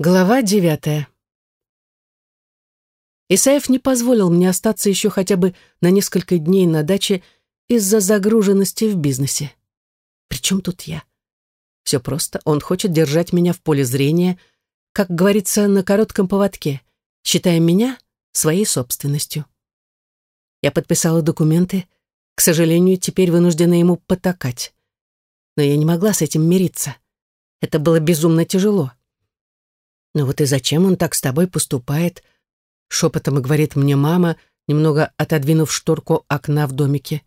Глава девятая. Исаев не позволил мне остаться еще хотя бы на несколько дней на даче из-за загруженности в бизнесе. Причем тут я? Все просто, он хочет держать меня в поле зрения, как говорится, на коротком поводке, считая меня своей собственностью. Я подписала документы, к сожалению, теперь вынуждена ему потакать. Но я не могла с этим мириться. Это было безумно тяжело. «Ну вот и зачем он так с тобой поступает?» Шепотом и говорит мне мама, немного отодвинув шторку окна в домике.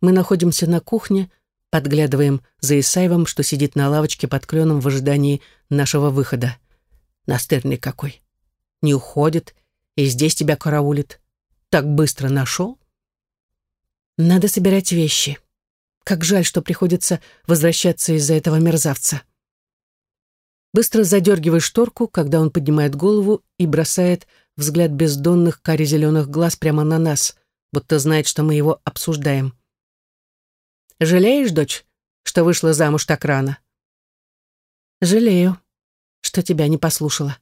Мы находимся на кухне, подглядываем за Исаевым, что сидит на лавочке под кленом в ожидании нашего выхода. Настырный какой. Не уходит и здесь тебя караулит. Так быстро нашел? Надо собирать вещи. Как жаль, что приходится возвращаться из-за этого мерзавца. Быстро задергивая шторку, когда он поднимает голову и бросает взгляд бездонных каре-зеленых глаз прямо на нас, будто знает, что мы его обсуждаем. «Жалеешь, дочь, что вышла замуж так рано?» «Жалею, что тебя не послушала.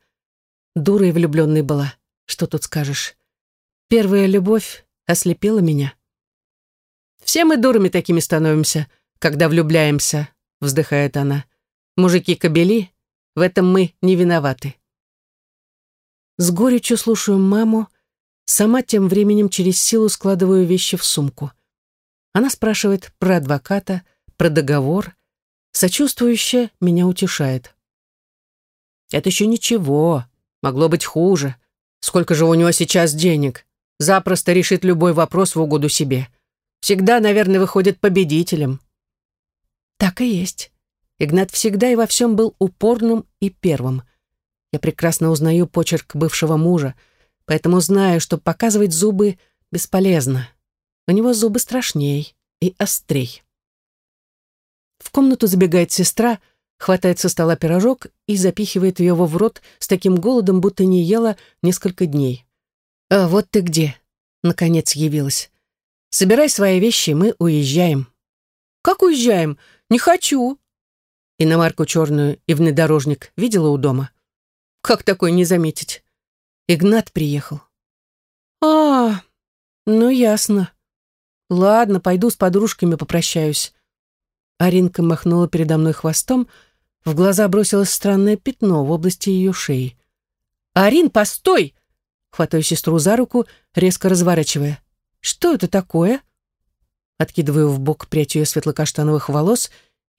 Дурой влюбленной была, что тут скажешь. Первая любовь ослепила меня». «Все мы дурами такими становимся, когда влюбляемся», — вздыхает она. «Мужики-кобели в этом мы не виноваты. С горечью слушаю маму, сама тем временем через силу складываю вещи в сумку. Она спрашивает про адвоката, про договор, сочувствующе меня утешает. Это еще ничего, могло быть хуже. Сколько же у него сейчас денег? Запросто решит любой вопрос в угоду себе. Всегда, наверное, выходит победителем. Так и есть. Игнат всегда и во всем был упорным и первым. Я прекрасно узнаю почерк бывшего мужа, поэтому знаю, что показывать зубы бесполезно. У него зубы страшней и острей. В комнату забегает сестра, хватает со стола пирожок и запихивает его в рот с таким голодом, будто не ела несколько дней. «А вот ты где!» — наконец явилась. «Собирай свои вещи, мы уезжаем». «Как уезжаем? Не хочу!» Иномарку черную и внедорожник видела у дома? Как такое не заметить? Игнат приехал. А, ну ясно. Ладно, пойду с подружками попрощаюсь. Аринка махнула передо мной хвостом, в глаза бросилось странное пятно в области ее шеи. «Арин, постой!» Хватаю сестру за руку, резко разворачивая. «Что это такое?» Откидываю в бок прядь ее светло-каштановых волос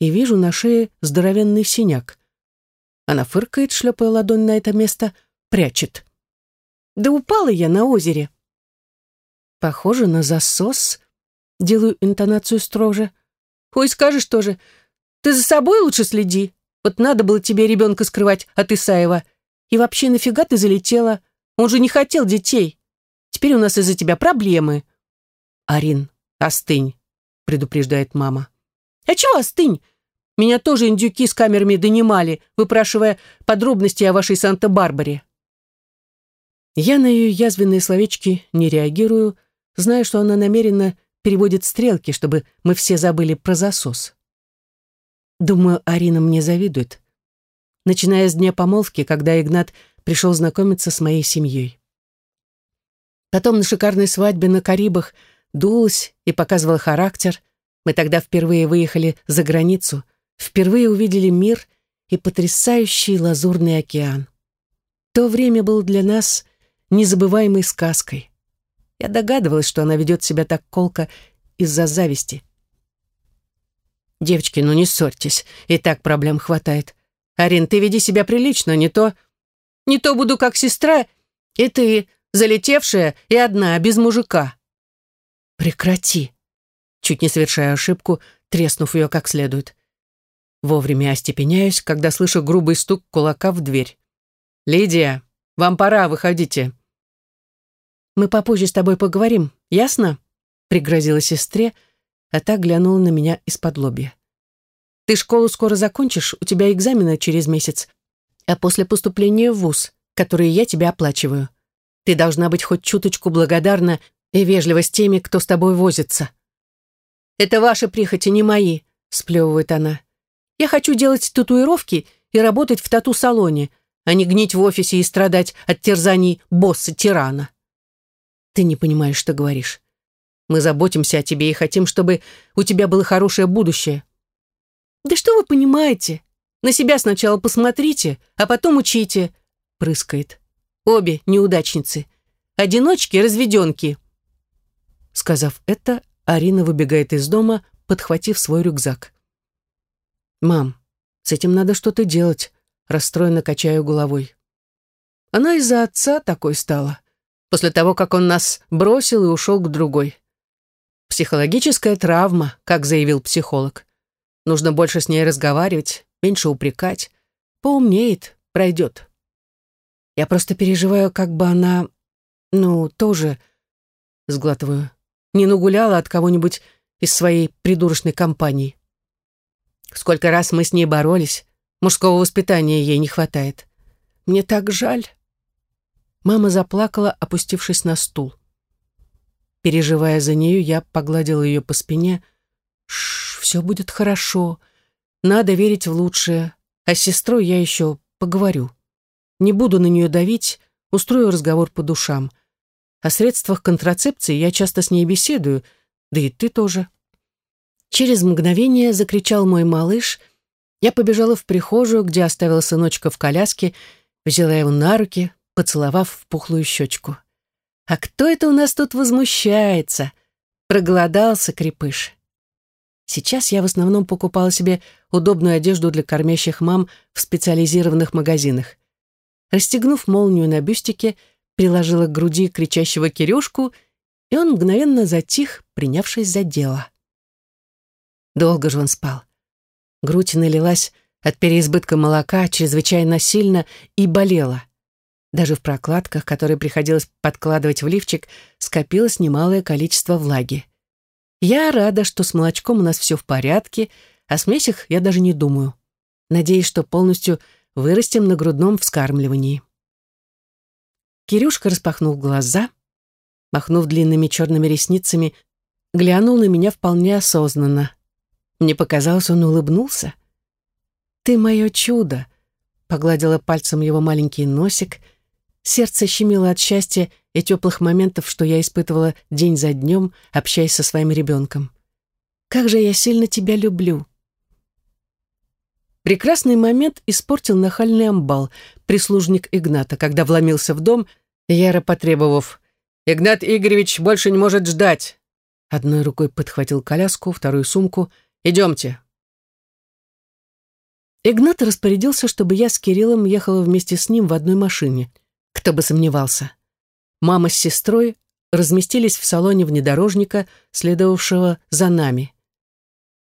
и вижу на шее здоровенный синяк. Она фыркает, шлепая ладонь на это место, прячет. «Да упала я на озере!» Похоже на засос. Делаю интонацию строже. «Ой, скажешь тоже, ты за собой лучше следи. Вот надо было тебе ребенка скрывать от Исаева. И вообще, нафига ты залетела? Он же не хотел детей. Теперь у нас из-за тебя проблемы». «Арин, остынь», — предупреждает мама. «А чего остынь? Меня тоже индюки с камерами донимали, выпрашивая подробности о вашей Санта-Барбаре». Я на ее язвенные словечки не реагирую, зная, что она намеренно переводит стрелки, чтобы мы все забыли про засос. Думаю, Арина мне завидует. Начиная с дня помолвки, когда Игнат пришел знакомиться с моей семьей. Потом на шикарной свадьбе на Карибах дулась и показывала характер – мы тогда впервые выехали за границу, впервые увидели мир и потрясающий лазурный океан. То время было для нас незабываемой сказкой. Я догадывалась, что она ведет себя так колко из-за зависти. «Девочки, ну не ссорьтесь, и так проблем хватает. Арин, ты веди себя прилично, не то... Не то буду как сестра, и ты, залетевшая и одна, без мужика». «Прекрати», чуть не совершая ошибку, треснув ее как следует. Вовремя остепеняюсь, когда слышу грубый стук кулака в дверь. «Лидия, вам пора, выходите». «Мы попозже с тобой поговорим, ясно?» пригрозила сестре, а та глянула на меня из-под лобья. «Ты школу скоро закончишь, у тебя экзамены через месяц, а после поступления в ВУЗ, который я тебе оплачиваю. Ты должна быть хоть чуточку благодарна и вежлива с теми, кто с тобой возится». «Это ваши прихоти, не мои», — сплевывает она. «Я хочу делать татуировки и работать в тату-салоне, а не гнить в офисе и страдать от терзаний босса-тирана. Ты не понимаешь, что говоришь. Мы заботимся о тебе и хотим, чтобы у тебя было хорошее будущее. Да что вы понимаете? На себя сначала посмотрите, а потом учите, прыскает. Обе неудачницы. Одиночки-разведенки. Сказав это, Арина выбегает из дома, подхватив свой рюкзак. «Мам, с этим надо что-то делать», — расстроенно качаю головой. Она из-за отца такой стала, после того, как он нас бросил и ушел к другой. Психологическая травма, как заявил психолог. Нужно больше с ней разговаривать, меньше упрекать. Поумнеет, пройдет. Я просто переживаю, как бы она, ну, тоже, сглатываю, не нагуляла от кого-нибудь из своей придурочной компании. Сколько раз мы с ней боролись, мужского воспитания ей не хватает. Мне так жаль. Мама заплакала, опустившись на стул. Переживая за нее, я погладила ее по спине. Шш, все будет хорошо. Надо верить в лучшее. А с сестрой я еще поговорю. Не буду на нее давить, устрою разговор по душам. О средствах контрацепции я часто с ней беседую, да и ты тоже. Через мгновение закричал мой малыш. Я побежала в прихожую, где оставила сыночка в коляске, взяла его на руки, поцеловав в пухлую щечку. «А кто это у нас тут возмущается?» Проголодался крепыш. Сейчас я в основном покупала себе удобную одежду для кормящих мам в специализированных магазинах. Расстегнув молнию на бюстике, приложила к груди кричащего Кирюшку, и он мгновенно затих, принявшись за дело. Долго же он спал. Грудь налилась от переизбытка молока чрезвычайно сильно и болела. Даже в прокладках, которые приходилось подкладывать в лифчик, скопилось немалое количество влаги. Я рада, что с молочком у нас все в порядке, о смесях я даже не думаю. Надеюсь, что полностью вырастем на грудном вскармливании. Кирюшка распахнул глаза, махнув длинными черными ресницами, глянул на меня вполне осознанно. Мне показалось, он улыбнулся. «Ты мое чудо!» — погладила пальцем его маленький носик. Сердце щемило от счастья и теплых моментов, что я испытывала день за днем, общаясь со своим ребенком. «Как же я сильно тебя люблю!» Прекрасный момент испортил нахальный амбал, прислужник Игната, когда вломился в дом, яро потребовав «Игнат Игоревич больше не может ждать!» Одной рукой подхватил коляску, вторую сумку — Идемте». Игнат распорядился, чтобы я с Кириллом ехала вместе с ним в одной машине. Кто бы сомневался. Мама с сестрой разместились в салоне внедорожника, следовавшего за нами.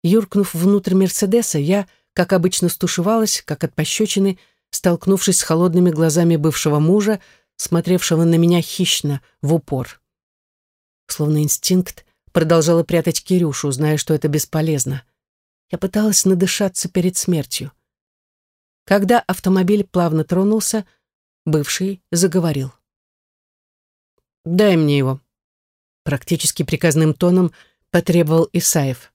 Юркнув внутрь Мерседеса, я, как обычно, стушевалась, как от пощечины, столкнувшись с холодными глазами бывшего мужа, смотревшего на меня хищно, в упор. Словно инстинкт, продолжала прятать Кирюшу, зная, что это бесполезно. Я пыталась надышаться перед смертью. Когда автомобиль плавно тронулся, бывший заговорил. «Дай мне его», — практически приказным тоном потребовал Исаев.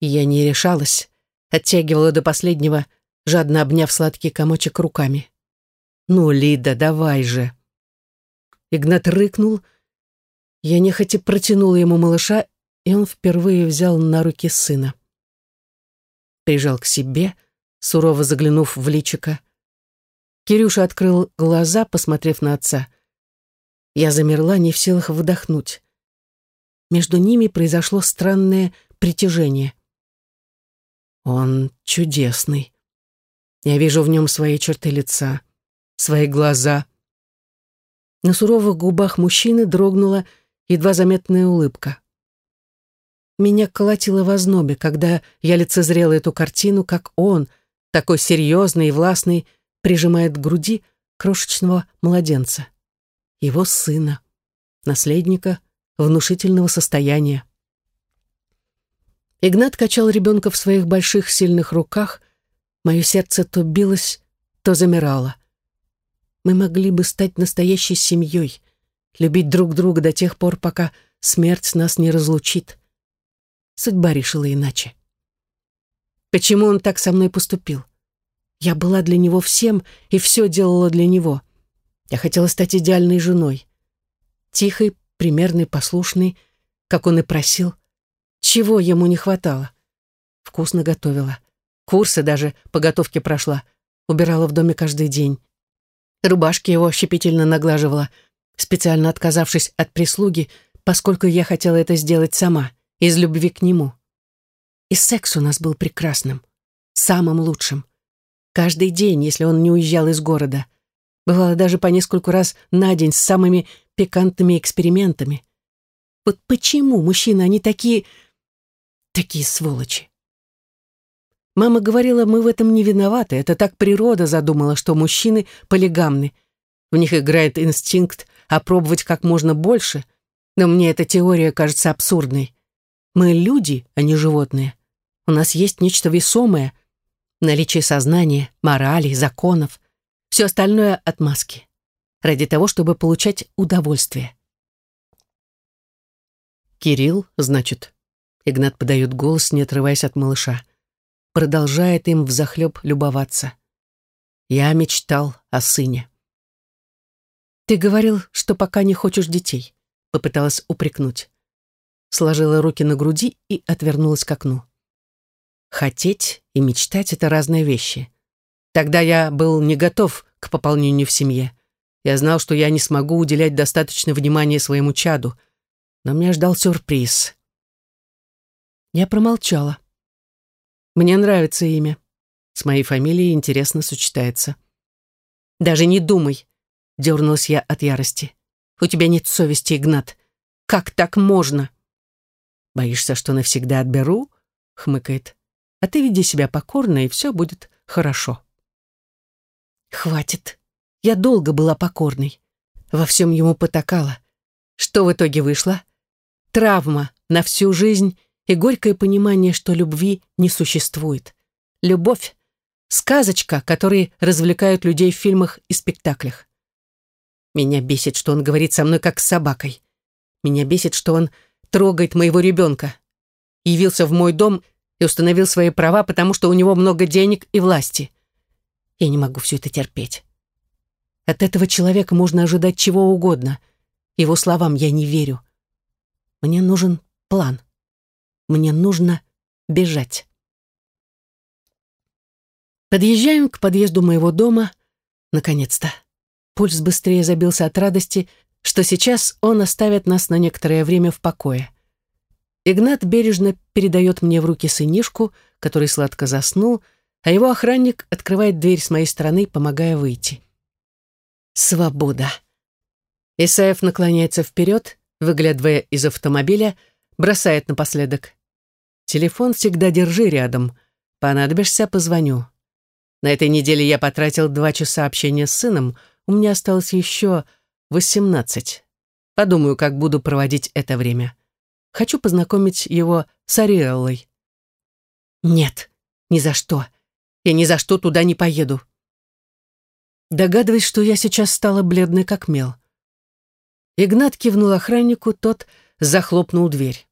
я не решалась, оттягивала до последнего, жадно обняв сладкий комочек руками. «Ну, Лида, давай же!» Игнат рыкнул, я нехотя протянула ему малыша, и он впервые взял на руки сына. Прижал к себе, сурово заглянув в личико. Кирюша открыл глаза, посмотрев на отца. Я замерла, не в силах выдохнуть. Между ними произошло странное притяжение. Он чудесный. Я вижу в нем свои черты лица, свои глаза. На суровых губах мужчины дрогнула едва заметная улыбка. Меня колотило в ознобе, когда я лицезрела эту картину, как он, такой серьезный и властный, прижимает к груди крошечного младенца. Его сына, наследника внушительного состояния. Игнат качал ребенка в своих больших сильных руках, мое сердце то билось, то замирало. Мы могли бы стать настоящей семьей — любить друг друга до тех пор, пока смерть нас не разлучит. Судьба решила иначе. Почему он так со мной поступил? Я была для него всем и все делала для него. Я хотела стать идеальной женой. Тихой, примерной, послушной, как он и просил. Чего ему не хватало? Вкусно готовила. Курсы даже по готовке прошла. Убирала в доме каждый день. Рубашки его щепетильно наглаживала, специально отказавшись от прислуги, поскольку я хотела это сделать сама, из любви к нему. И секс у нас был прекрасным, самым лучшим. Каждый день, если он не уезжал из города. Бывало даже по нескольку раз на день с самыми пикантными экспериментами. Вот почему мужчины, они такие... такие сволочи? Мама говорила, мы в этом не виноваты. Это так природа задумала, что мужчины полигамны. В них играет инстинкт опробовать как можно больше. Но мне эта теория кажется абсурдной. Мы люди, а не животные. У нас есть нечто весомое. Наличие сознания, морали, законов. Все остальное — отмазки. Ради того, чтобы получать удовольствие. «Кирилл, значит?» Игнат подает голос, не отрываясь от малыша продолжает им взахлеб любоваться. Я мечтал о сыне. «Ты говорил, что пока не хочешь детей», — попыталась упрекнуть. Сложила руки на груди и отвернулась к окну. Хотеть и мечтать — это разные вещи. Тогда я был не готов к пополнению в семье. Я знал, что я не смогу уделять достаточно внимания своему чаду, но меня ждал сюрприз. Я промолчала. Мне нравится имя. С моей фамилией интересно сочетается. Даже не думай, дернулась я от ярости. У тебя нет совести, Игнат. Как так можно? Боишься, что навсегда отберу? Хмыкает. А ты веди себя покорно, и все будет хорошо. Хватит. Я долго была покорной. Во всем ему потакала. Что в итоге вышло? Травма на всю жизнь и горькое понимание, что любви не существует. Любовь — сказочка, которой развлекают людей в фильмах и спектаклях. Меня бесит, что он говорит со мной как с собакой. Меня бесит, что он трогает моего ребенка. Явился в мой дом и установил свои права, потому что у него много денег и власти. Я не могу все это терпеть. От этого человека можно ожидать чего угодно. Его словам я не верю. Мне нужен план. Мне нужно бежать. Подъезжаем к подъезду моего дома. Наконец-то. Пульс быстрее забился от радости, что сейчас он оставит нас на некоторое время в покое. Игнат бережно передает мне в руки сынишку, который сладко заснул, а его охранник открывает дверь с моей стороны, помогая выйти. Свобода. Исаев наклоняется вперед, выглядывая из автомобиля, бросает напоследок. Телефон всегда держи рядом. Понадобишься, позвоню. На этой неделе я потратил два часа общения с сыном, у меня осталось еще восемнадцать. Подумаю, как буду проводить это время. Хочу познакомить его с Ариэллой. Нет, ни за что. Я ни за что туда не поеду. Догадываясь, что я сейчас стала бледной, как мел. Игнат кивнул охраннику, тот захлопнул дверь.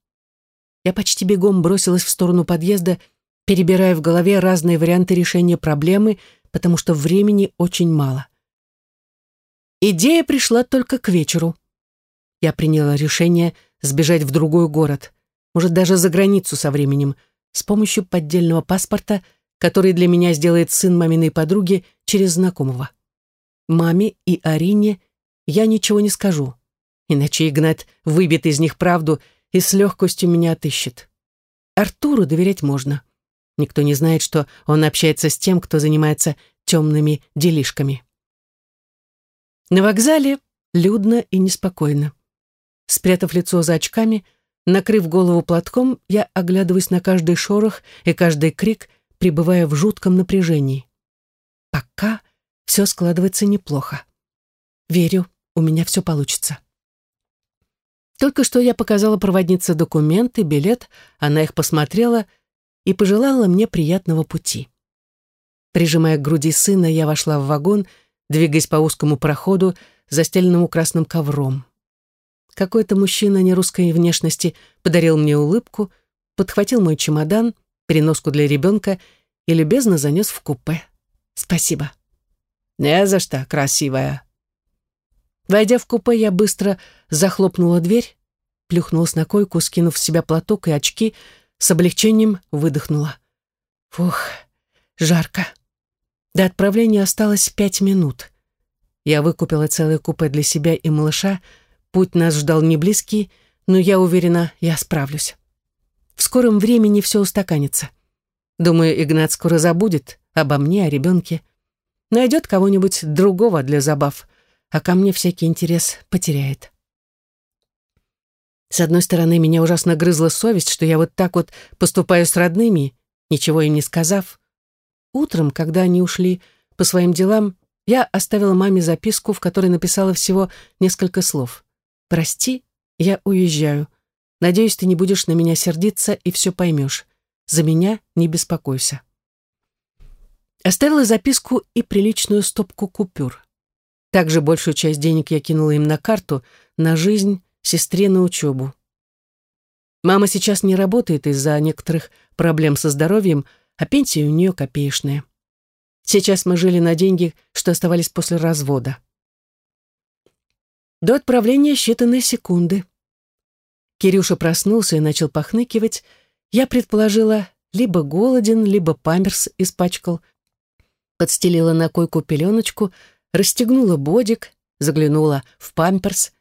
Я почти бегом бросилась в сторону подъезда, перебирая в голове разные варианты решения проблемы, потому что времени очень мало. Идея пришла только к вечеру. Я приняла решение сбежать в другой город, может, даже за границу со временем, с помощью поддельного паспорта, который для меня сделает сын маминой подруги через знакомого. Маме и Арине я ничего не скажу, иначе Игнат выбьет из них правду и с легкостью меня отыщет. Артуру доверять можно. Никто не знает, что он общается с тем, кто занимается темными делишками. На вокзале людно и неспокойно. Спрятав лицо за очками, накрыв голову платком, я оглядываюсь на каждый шорох и каждый крик, пребывая в жутком напряжении. Пока все складывается неплохо. Верю, у меня все получится. Только что я показала проводнице документы, билет, она их посмотрела и пожелала мне приятного пути. Прижимая к груди сына, я вошла в вагон, двигаясь по узкому проходу, застеленному красным ковром. Какой-то мужчина нерусской внешности подарил мне улыбку, подхватил мой чемодан, переноску для ребенка и любезно занес в купе. Спасибо. Не за что, красивая. Войдя в купе, я быстро захлопнула дверь, плюхнулась на койку, скинув с себя платок и очки, с облегчением выдохнула. Фух, жарко. До отправления осталось пять минут. Я выкупила целое купе для себя и малыша. Путь нас ждал не близкий, но я уверена, я справлюсь. В скором времени все устаканится. Думаю, Игнат скоро забудет обо мне, о ребенке. Найдет кого-нибудь другого для забав, а ко мне всякий интерес потеряет. С одной стороны, меня ужасно грызла совесть, что я вот так вот поступаю с родными, ничего им не сказав. Утром, когда они ушли по своим делам, я оставила маме записку, в которой написала всего несколько слов. «Прости, я уезжаю. Надеюсь, ты не будешь на меня сердиться и все поймешь. За меня не беспокойся». Оставила записку и приличную стопку купюр. Также большую часть денег я кинула им на карту, на жизнь, сестре на учебу. Мама сейчас не работает из-за некоторых проблем со здоровьем, а пенсия у нее копеечная. Сейчас мы жили на деньги, что оставались после развода. До отправления считанные секунды. Кирюша проснулся и начал похныкивать. Я предположила, либо голоден, либо памперс испачкал. Подстелила на койку пеленочку, расстегнула бодик, заглянула в памперс.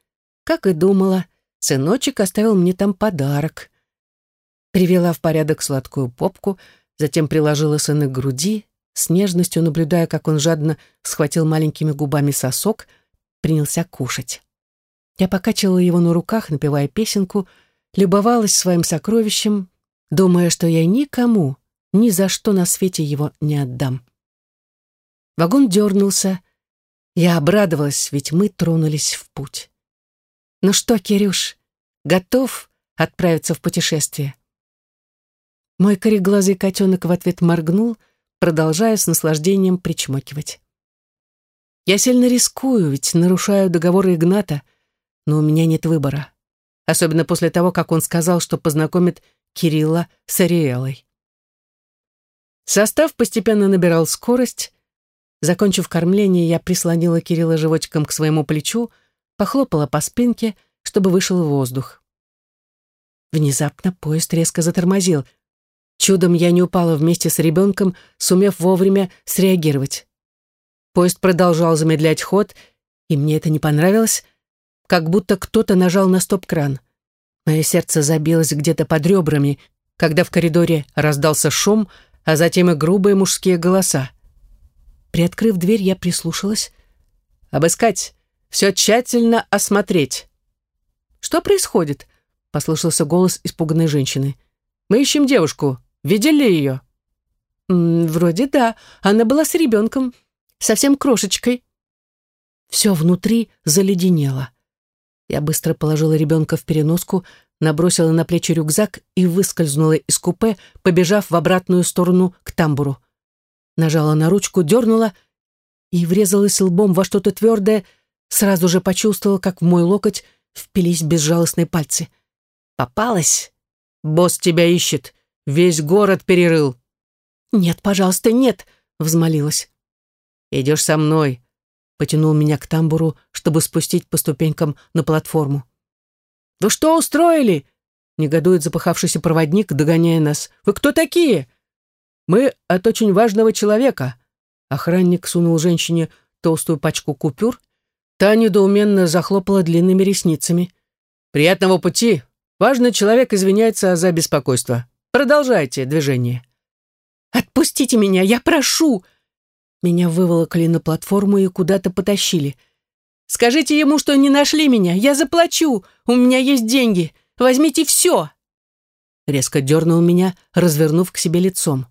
Как и думала, сыночек оставил мне там подарок. Привела в порядок сладкую попку, затем приложила сына к груди, с нежностью наблюдая, как он жадно схватил маленькими губами сосок, принялся кушать. Я покачивала его на руках, напевая песенку, любовалась своим сокровищем, думая, что я никому, ни за что на свете его не отдам. Вагон дернулся. Я обрадовалась, ведь мы тронулись в путь. «Ну что, Кирюш, готов отправиться в путешествие?» Мой кореглазый котенок в ответ моргнул — продолжая с наслаждением причмокивать. Я сильно рискую, ведь нарушаю договор Игната, но у меня нет выбора. Особенно после того, как он сказал, что познакомит Кирилла с Ариэлой. Состав постепенно набирал скорость. Закончив кормление, я прислонила Кирилла животиком к своему плечу, похлопала по спинке, чтобы вышел воздух. Внезапно поезд резко затормозил — Чудом я не упала вместе с ребенком, сумев вовремя среагировать. Поезд продолжал замедлять ход, и мне это не понравилось, как будто кто-то нажал на стоп-кран. Мое сердце забилось где-то под ребрами, когда в коридоре раздался шум, а затем и грубые мужские голоса. Приоткрыв дверь, я прислушалась. «Обыскать! Все тщательно осмотреть!» «Что происходит?» — послышался голос испуганной женщины. «Мы ищем девушку. Видели ее?» «Вроде да. Она была с ребенком. Совсем крошечкой». Все внутри заледенело. Я быстро положила ребенка в переноску, набросила на плечи рюкзак и выскользнула из купе, побежав в обратную сторону к тамбуру. Нажала на ручку, дернула и врезалась лбом во что-то твердое, сразу же почувствовала, как в мой локоть впились безжалостные пальцы. «Попалась? Босс тебя ищет. Весь город перерыл». «Нет, пожалуйста, нет», — взмолилась. «Идешь со мной», — потянул меня к тамбуру, чтобы спустить по ступенькам на платформу. «Вы что устроили?» — негодует запыхавшийся проводник, догоняя нас. «Вы кто такие?» «Мы от очень важного человека». Охранник сунул женщине толстую пачку купюр. Та недоуменно захлопала длинными ресницами. «Приятного пути! Важный человек извиняется за беспокойство». Продолжайте движение. Отпустите меня, я прошу. Меня выволокли на платформу и куда-то потащили. Скажите ему, что не нашли меня. Я заплачу. У меня есть деньги. Возьмите все. Резко дернул меня, развернув к себе лицом.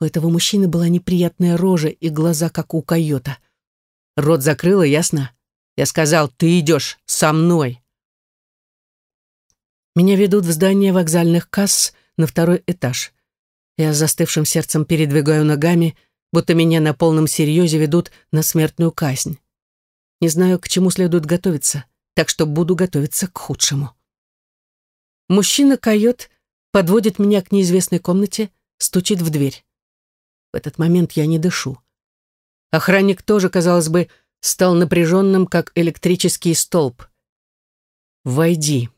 У этого мужчины была неприятная рожа и глаза, как у койота. Рот закрыла, ясно? Я сказал, ты идешь со мной. Меня ведут в здание вокзальных касс, на второй этаж. Я с застывшим сердцем передвигаю ногами, будто меня на полном серьезе ведут на смертную казнь. Не знаю, к чему следует готовиться, так что буду готовиться к худшему. Мужчина-койот подводит меня к неизвестной комнате, стучит в дверь. В этот момент я не дышу. Охранник тоже, казалось бы, стал напряженным, как электрический столб. «Войди».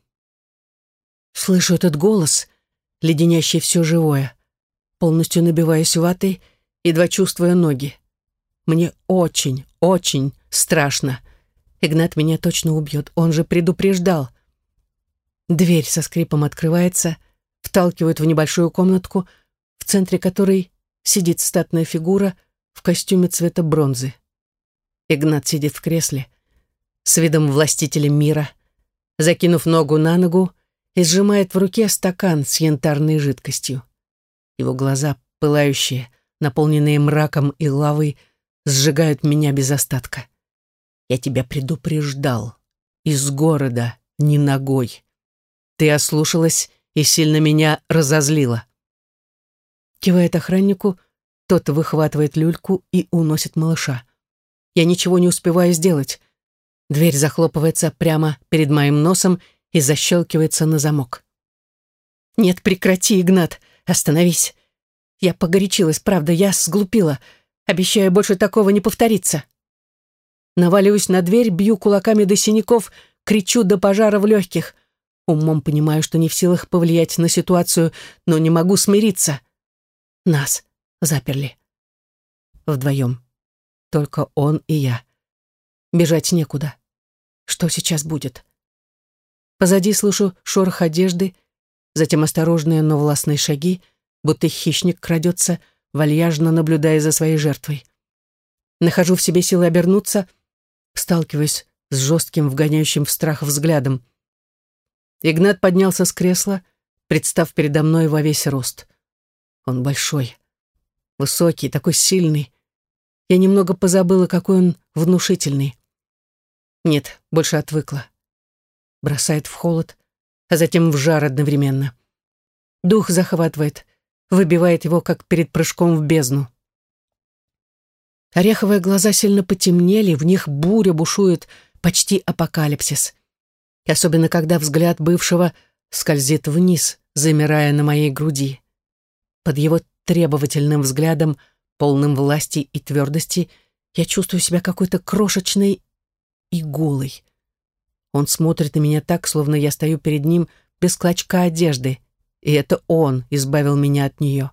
Слышу этот голос, леденящий все живое, полностью набиваясь ватой, едва чувствуя ноги. Мне очень, очень страшно. Игнат меня точно убьет, он же предупреждал. Дверь со скрипом открывается, вталкивают в небольшую комнатку, в центре которой сидит статная фигура в костюме цвета бронзы. Игнат сидит в кресле, с видом властителя мира, закинув ногу на ногу и сжимает в руке стакан с янтарной жидкостью. Его глаза, пылающие, наполненные мраком и лавой, сжигают меня без остатка. Я тебя предупреждал. Из города, не ногой. Ты ослушалась и сильно меня разозлила. Кивает охраннику, тот выхватывает люльку и уносит малыша. Я ничего не успеваю сделать. Дверь захлопывается прямо перед моим носом и защелкивается на замок. «Нет, прекрати, Игнат, остановись. Я погорячилась, правда, я сглупила. Обещаю, больше такого не повторится». Наваливаюсь на дверь, бью кулаками до синяков, кричу до пожара в легких. Умом понимаю, что не в силах повлиять на ситуацию, но не могу смириться. Нас заперли. Вдвоем. Только он и я. Бежать некуда. Что сейчас будет? Позади слышу шорох одежды, затем осторожные, но властные шаги, будто хищник крадется, вальяжно наблюдая за своей жертвой. Нахожу в себе силы обернуться, сталкиваюсь с жестким, вгоняющим в страх взглядом. Игнат поднялся с кресла, представ передо мной во весь рост. Он большой, высокий, такой сильный. Я немного позабыла, какой он внушительный. Нет, больше отвыкла. Бросает в холод, а затем в жар одновременно. Дух захватывает, выбивает его, как перед прыжком в бездну. Ореховые глаза сильно потемнели, в них буря бушует, почти апокалипсис. И особенно, когда взгляд бывшего скользит вниз, замирая на моей груди. Под его требовательным взглядом, полным власти и твердости, я чувствую себя какой-то крошечной и голой. Он смотрит на меня так, словно я стою перед ним без клочка одежды, и это он избавил меня от нее.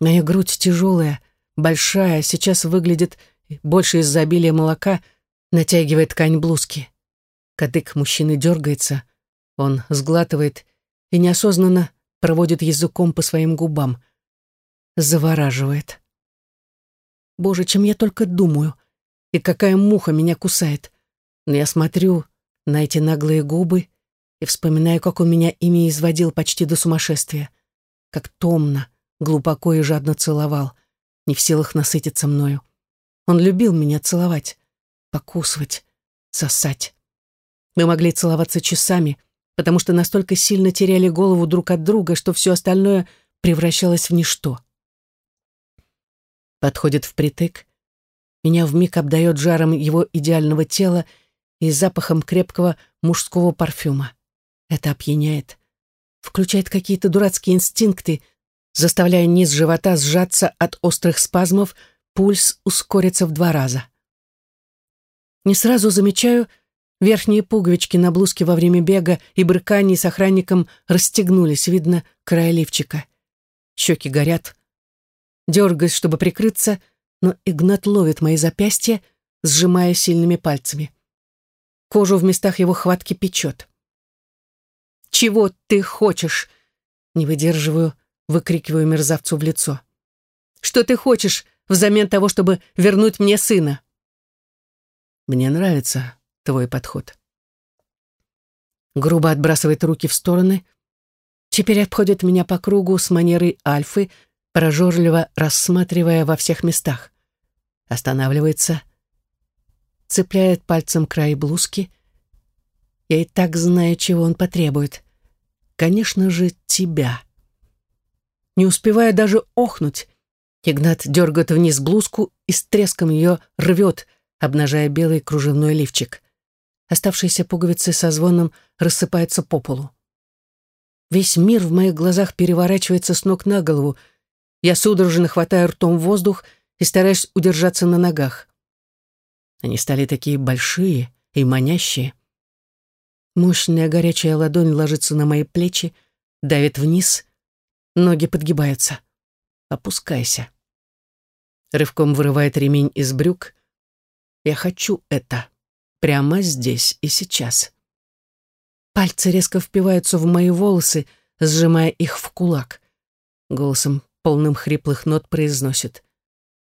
Моя грудь тяжелая, большая, сейчас выглядит больше из-за обилия молока, натягивает ткань блузки. Кадык мужчины дергается, он сглатывает и неосознанно проводит языком по своим губам. Завораживает. Боже, чем я только думаю, и какая муха меня кусает. Но я смотрю на эти наглые губы и вспоминаю, как он меня ими изводил почти до сумасшествия. Как томно, глубоко и жадно целовал — не в силах насытиться мною. Он любил меня целовать, покусывать, сосать. Мы могли целоваться часами, потому что настолько сильно теряли голову друг от друга, что все остальное превращалось в ничто. Подходит впритык, меня вмиг обдает жаром его идеального тела и запахом крепкого мужского парфюма. Это опьяняет. Включает какие-то дурацкие инстинкты, заставляя низ живота сжаться от острых спазмов, пульс ускорится в два раза. Не сразу замечаю, верхние пуговички на блузке во время бега и брыканий с охранником расстегнулись, видно, край лифчика. Щеки горят. Дергаюсь, чтобы прикрыться, но Игнат ловит мои запястья, сжимая сильными пальцами. Кожу в местах его хватки печет. «Чего ты хочешь?» Не выдерживаю, выкрикиваю мерзавцу в лицо. «Что ты хочешь взамен того, чтобы вернуть мне сына?» «Мне нравится твой подход». Грубо отбрасывает руки в стороны, теперь обходит меня по кругу с манерой альфы, прожорливо рассматривая во всех местах. Останавливается, цепляет пальцем край блузки. Я и так знаю, чего он потребует. Конечно же, тебя не успевая даже охнуть. Игнат дергает вниз блузку и с треском ее рвет, обнажая белый кружевной лифчик. Оставшиеся пуговицы со звоном рассыпаются по полу. Весь мир в моих глазах переворачивается с ног на голову. Я судорожно хватаю ртом воздух и стараюсь удержаться на ногах. Они стали такие большие и манящие. Мощная горячая ладонь ложится на мои плечи, давит вниз, ноги подгибаются. Опускайся. Рывком вырывает ремень из брюк. Я хочу это. Прямо здесь и сейчас. Пальцы резко впиваются в мои волосы, сжимая их в кулак. Голосом, полным хриплых нот, произносит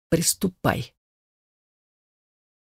«Приступай».